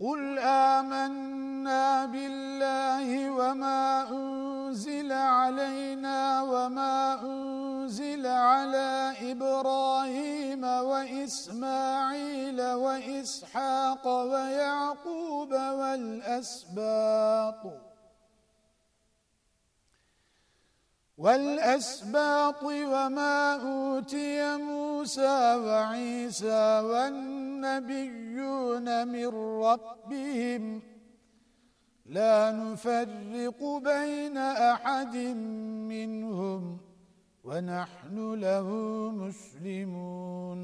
قل آمنا بالله وما أنزل علينا وما أنزل على إبراهيم وإسماعيل وإسحاق ويعقوب والأسباط والأسباط وما أوتي موسى وعيسى والنبيون من ربهم لا نفرق بين أحد منهم ونحن له مسلمون.